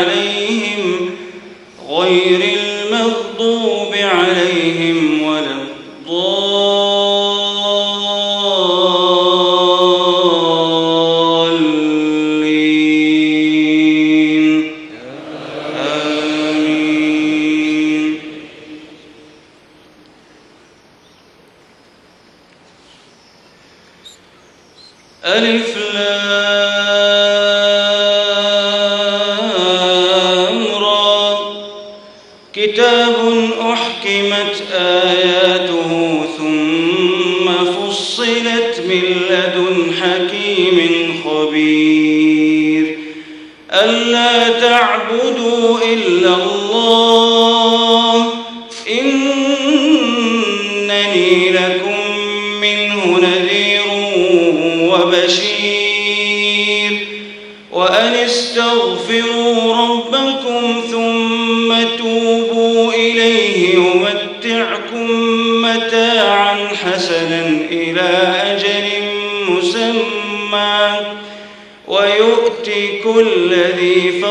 عليهم غير المغضوب عليهم ولا الضالين. آمين. ألف لام. آياته ثم فصلت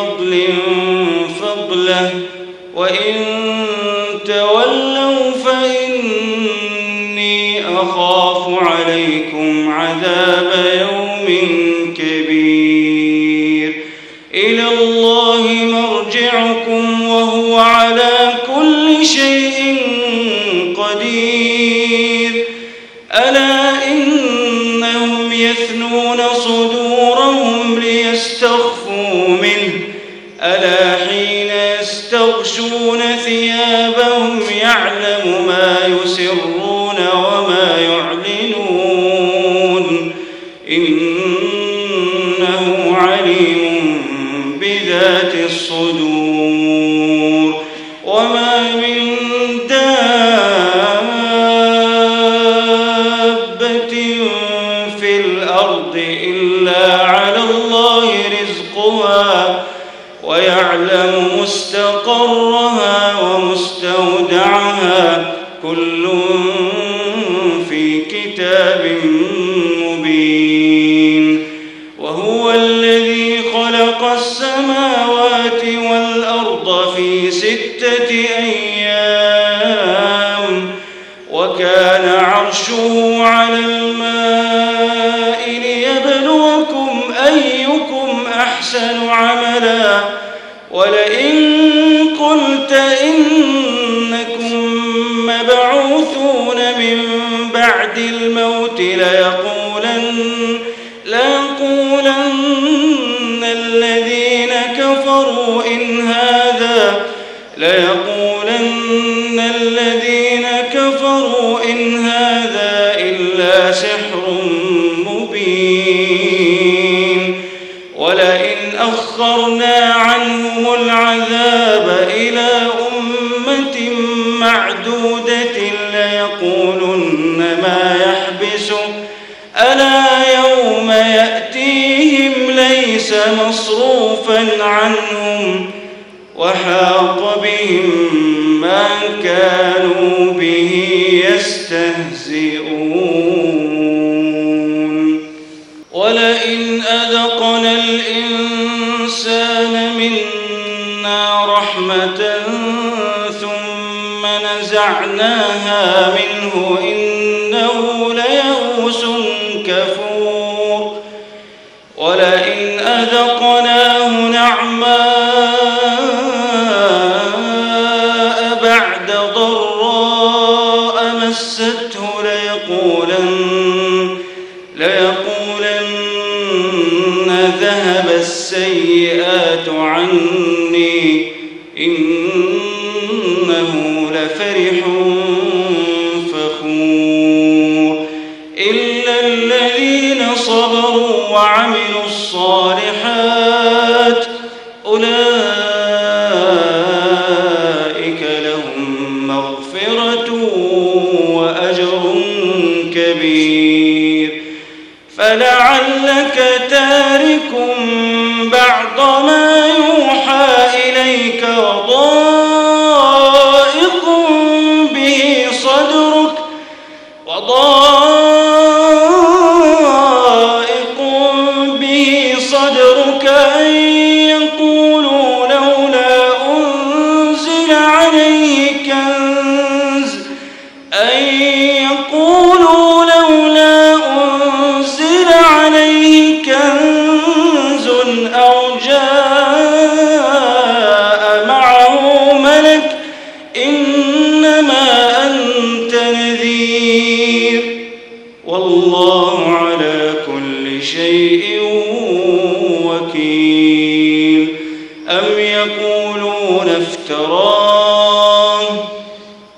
فضل فضله. وإن تولوا فإني أخاف عليكم عذاب يوم كبير. إلى الله مرجعكم وهو على كل شيء قدير. ألا إنهم يثنون صدورهم يستغشون ثيابهم يعلم ما يسرون وما يعلنون. إنه عليم بذات الصدور. وما من دابة في الأرض إلا على الله رزقها ويعلم مستقرها عرشه على الماء ليبلوكم أيكم أحسن عملا. ولئن قلت إنكم مبعوثون من بعد الموت ليقولن ليقولن الذين كفروا إن هذا ليقولن أخرنا عنهم العذاب إلى أمة معدودة ليقولن ما يحبسه. ألا يوم يأتيهم ليس مصروفا عنهم وحاق بهم ما كانوا به يستهزئون. ولئن أذقنا نزعناها منه إنه ليئوس كفور. ولئن أذقناه نعماء بعد ضراء مسته ليقولن ليقولن ذهب السيئات عني الصالحات. أولئك لهم مغفرة وأجر كبير. فلعلك تارك بعض ما يوحى أو جاء معه ملك إنما أنت نذير. والله على كل شيء وكيل. أم يقولون افتراه؟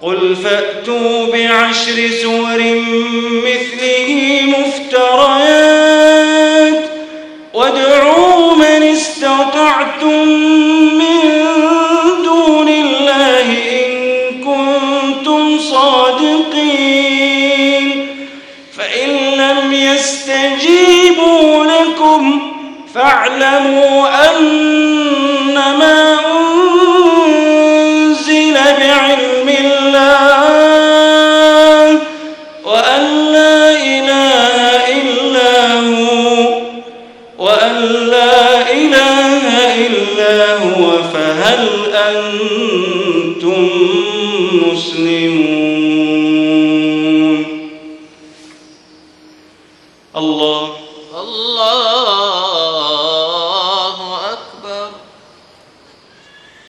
قل فأتوا بعشر سور مثله يستجيبوا لكم فاعلموا أنما أنزل بعلم الله وأن لا إله إلا هو وأن لا إله إلا هو فهل أنتم مسلمون